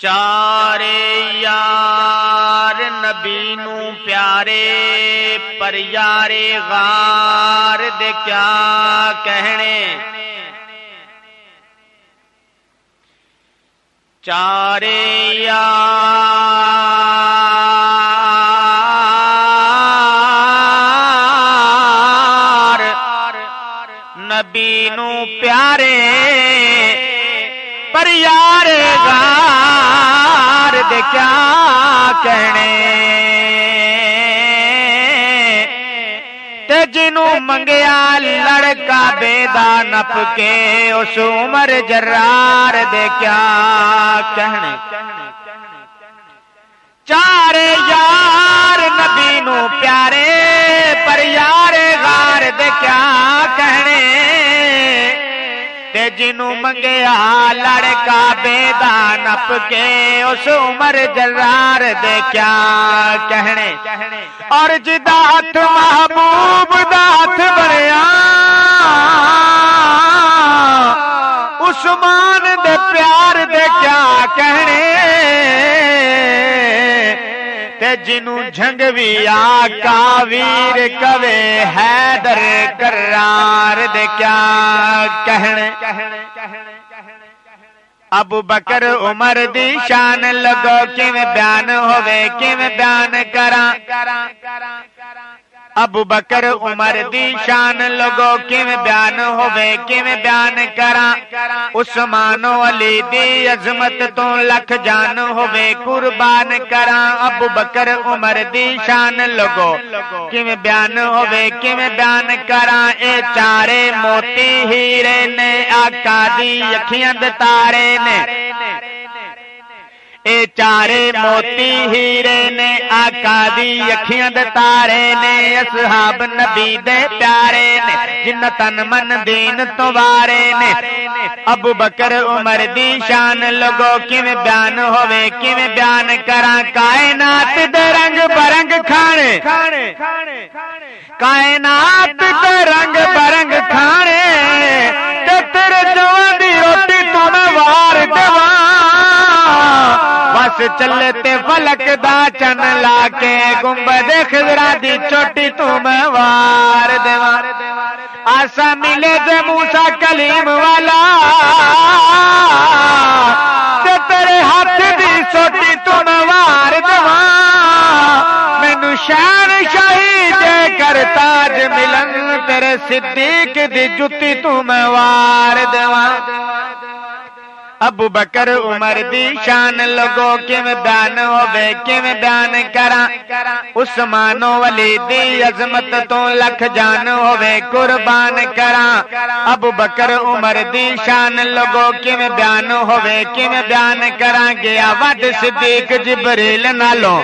چارے یار نبی نو پیارے پر یارے غار دے کیا کہنے چارے یار منگیا، لڑکا بیدا نپ کے اس عمر جرار دے کیا کہنے؟ چار یار نبی نو پیارے، پر یار غار دے کیا تے جنوں منگیا لڑ کعبے دا نپ کے، اس عمر جرار دے کیا کہنے؟ اور جدا ہاتھ محبوب دا ہاتھ بنیا، عثمان دے پیار دے کیا کہنے؟ تے جنو جھنگ بھی آقا ویر کوے حیدر کرار دے کیا کہنے ابو بکر عمر دی شان لگو کیویں بیان ہوے کیویں بیان کراں ابو بکر عمر دی شان لگو کیویں بیان ہوے کیویں بیان کراں عثمان و علی دی عظمت تو لکھ جان ہوے قربان کراں ابو بکر عمر دی شان لگو کیویں بیان ہوے کیویں بیان کراں اے چارے موتی ہیرے نے آقا دی اکھیاں دے تارے نے۔ اے چارے موتی ہیرے نے آقا دی اکھیاں دے تارے نے اصحاب نبی دے پیارے نے جن تن من دین تو وارے نے ابو بکر عمر دی شان لگو کیویں بیان ہوے کیویں بیان کراں کائنات دے رنگ برنگ کھانے کائنات دے رنگ برنگ کھانے بس چلے تے فلک دا چن لا کے گنبد خضرا دی چوٹی تو میں وار دیواں آسا ملے تے موسا کلیم والا تے تیرے ہاتھ دی سوٹی تو میں وار دیواں مینو شان شاہی دے کر تاج ملن تیرے صدیق دی جتی تو میں وار دیواں ابو بکر عمر دی شان لگو کیویں بیان ہوے کیویں بیان کراں عثمان و علی دی عظمت تو لکھ جان ہوے قربان کراں ابو بکر عمر دی شان لگو کیویں بیان ہوے کیویں بیان کراں گیا ود صدیق جبریل نالوں۔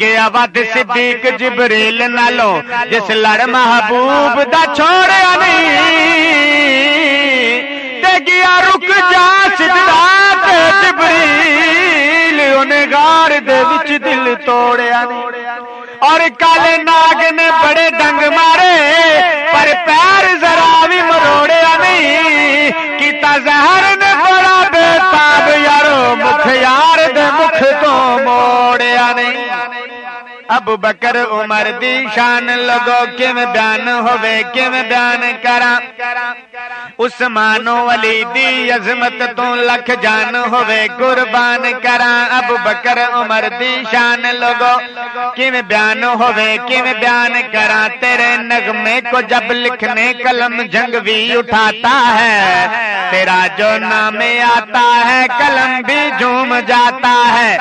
گیا ود صدیق جبریل نالوں۔ جس لڑ محبوب دا چھوڑیا نہیں۔ گیا رک جا سجدہ تے جبریل، انہیں غار دے وچ دل توڑیا اور کالے ناگ نے بڑے ڈنگ مارے، پر پیر ذرا بھی مروڑیا نہیں۔ کیتا زہر نے بڑا بے تاب یارو، مکھیا ابو بکر عمر دی شان لگو، کیویں بیان ہوے کیویں بیان کراں عثمان و علی دی عظمت تو لکھ جان ہوے قربان کراں ابو بکر عمر دی شان لگو، کیویں بیان ہوے کیویں بیان کراں تیرے نغمے کو جب لکھنے قلم جنگ بھی اٹھاتا ہے، تیرا جو نام آتا ہے، قلم بھی جھوم جاتا ہے۔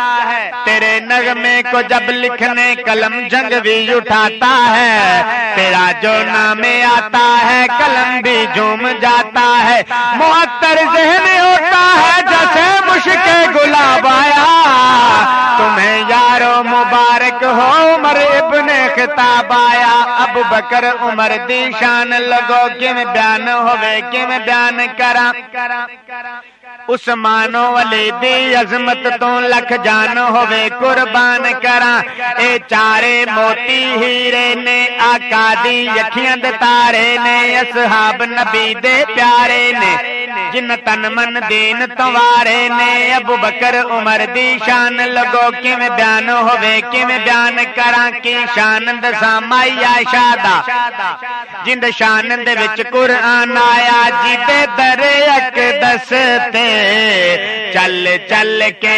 تیرے نغمے کو جب لکھنے قلم جنگ بھی اٹھاتا ہے تیرا جو نام آتا ہے، قلم بھی جھوم جاتا ہے۔ معطر ذہن ہوتا ہے، جیسے مشک گلاب آیا۔ تمہیں یارو مبارک ہو، عمر ابن خطاب آیا۔ اب بکر عمر دی شان لگو کم بیان ہوے کم بیان کرا۔ عثمانوں والے دی عظمت تو لکھ جان ہوے قربان کراں اے چارے موتی ہیرے نے آقا دی اکھیاں دے تارے نے اصحاب نبی دے پیارے نے جن تن من دین توارے نے ابو بکر عمر دی شان لگو کیویں بیان ہوے کیویں بیان کراں کی شان دساں مائی عائشہ دا جند شان دے وچ قرآن آیا جی دے در اک دستے چل چل کے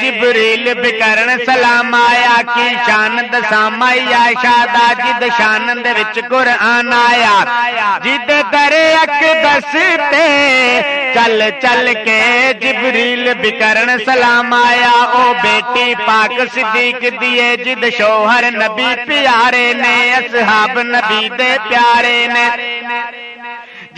جبریل بکرن سلام آیا کی شان دساں مائی عائشہ دا جد شان دے وچ قرآن آیا جد در اک دستے چل چل کے جبریل بکرن سلام آیا او بیٹی پاک صدیق دیے جد شوہر نبی پیارے نے اصحاب نبی دے پیارے نے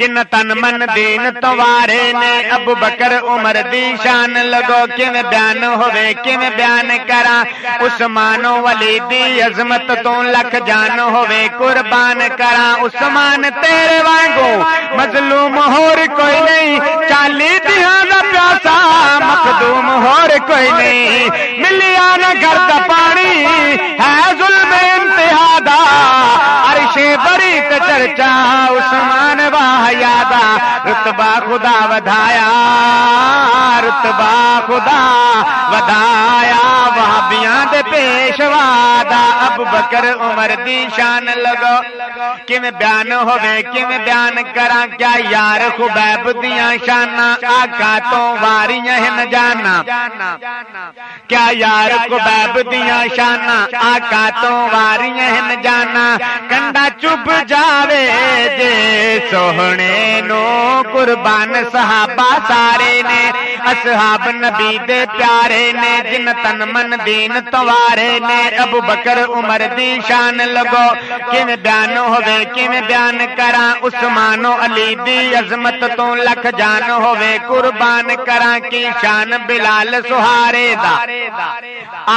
جن تن من دین توارے نے ابو بکر عمر دی شان لگو، کیویں بیان ہوے کیویں بیان کراں عثمان ولی دی عظمت تو لکھ جان ہوے قربان کراں عثمان تیرے وانگو مظلوم ہور کوئی نہیں، چالی دیاں دا پیاسا مخدوم ہور کوئی نہیں۔ ملیا نہ گھر دا پانی بری تے چرچا عثمان واہ یادا، رتبہ خدا ودایا رتبہ خدا ودایا وہابیاں دے پیشوا دا ابو بکر عمر دی شان لگو۔ کیویں بیان ہوے کیویں بیان کراں؟ کیا یار خبیب دیاں شاناں؟ آقا تو واریاں ہن جانا کیا یار خبیب دیاں شاناں؟ آقا تو واریاں ہن جانا کنڈا چپ جاوے جے سوہنے نو قربان صحابہ سارے نے، اصحاب نبی دے پیارے نے، جن تن من دین توارے نے۔ ابو بکر، عمر دی شان لگو، کیویں بیان ہوے کیویں بیان کراں؟ عثمان و علی دی عظمت تو لکھ جان ہوے قربان کراں کی شان بلال سہارے دا۔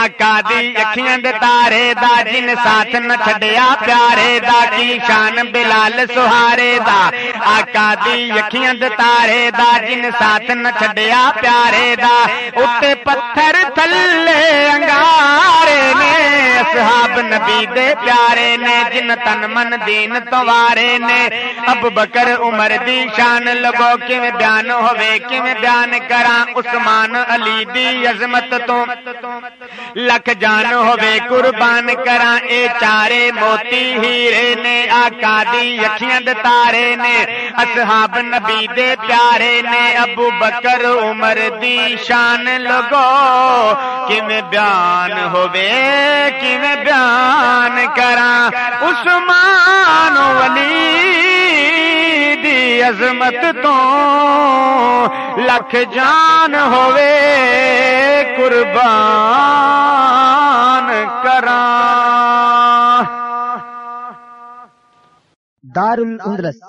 آقا دی اکھیاں دے تارے دا، جن ساتھ نہ چھڈیا پیارے دا، کی شان بلال سہارے دا۔ آقا دی اکھیاں دے تارے دا جن ساتھ نہ چھڈیا پیارے دا اتے پتھر تھلے انگارے نے اصحاب نبی دے پیارے نے جن تن من دین توارے نے اب بکر عمر دی شان لگو کیویں بیان ہوے کیویں بیان کراں عثمان علی دی عظمت تو لکھ جان ہوے قربان کراں اے چارے موتی ہیرے نے آقا دی اکھیاں دے تارے نے اصحاب نبی دے پیارے نے ابو بکر عمر دی شان لگو۔ کیویں بیان ہوے کیویں بیان کراں؟ عثمان ولی دی عظمت تو لکھ جان ہوے قربان کراں۔ دار الاندلس